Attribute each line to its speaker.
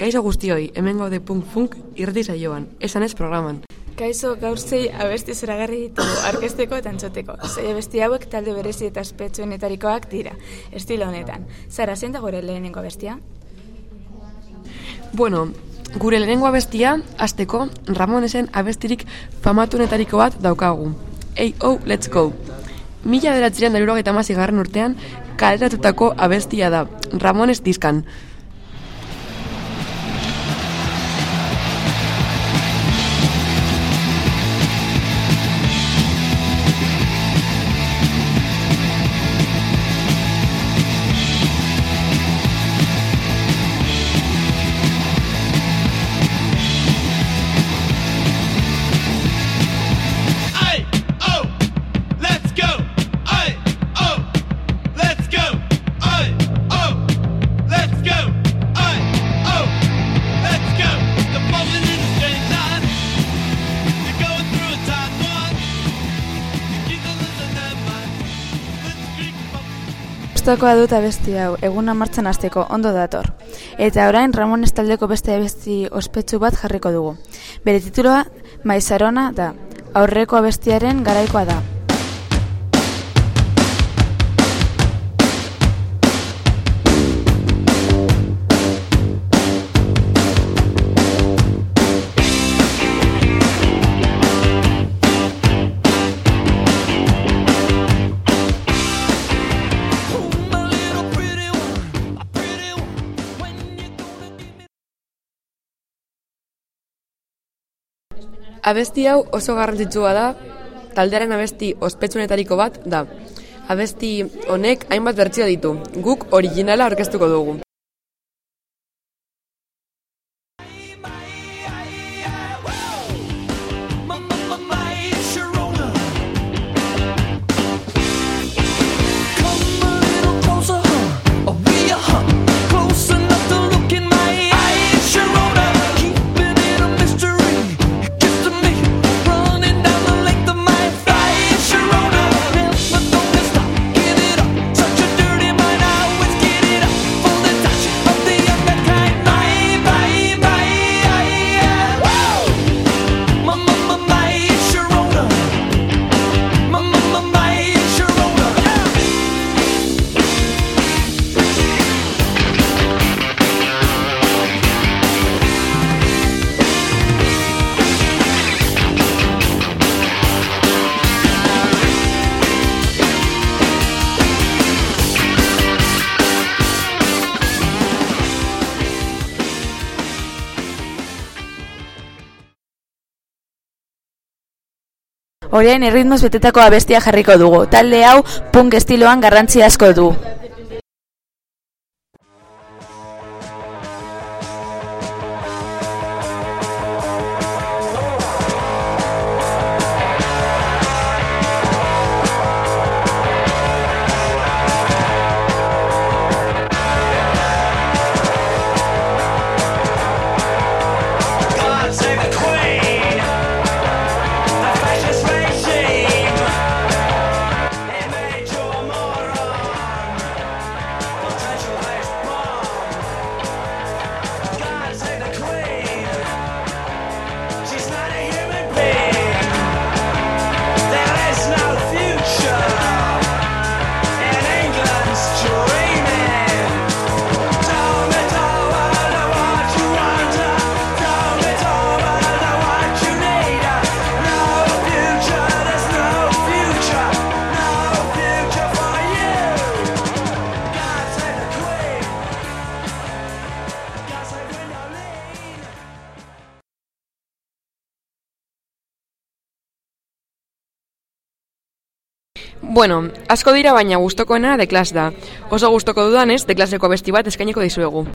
Speaker 1: Kaixo guztioi, hemen gaude punk funk irrati saioan, esan ez programan.
Speaker 2: Kaixo gaur zei abesti zoragarri ditugu arkezteko eta entzoteko. Zei abesti hauek talde berezi eta espetsuenetarikoak dira, estilo honetan. Zara, zein da gure lehenengo abestia?
Speaker 1: Bueno, gure lehenengo abestia, azteko, Ramonesen abestirik famatunetariko bat daukagu. Ei, oh, let's go! Mila beratzean darurok eta garren urtean, kaleratutako abestia da, Ramones diskan.
Speaker 2: Gustakoa dut abesti hau, eguna martxan hasteko ondo dator. Eta orain Ramon taldeko beste abesti ospetsu bat jarriko dugu. Bere tituloa Maizarona da. Aurreko abestiaren garaikoa da.
Speaker 1: Abesti hau oso garrantzitsua da, taldearen abesti ospetsunetariko bat da. Abesti honek hainbat bertsio ditu, guk originala aurkeztuko dugu.
Speaker 2: Orain erritmoz betetako abestia jarriko dugu. Talde hau punk estiloan garrantzi asko du.
Speaker 1: Bueno, asko dira baina gustokoena The Clash da. Oso gustoko dudanez, The Clasheko abesti bat eskainiko dizuegu.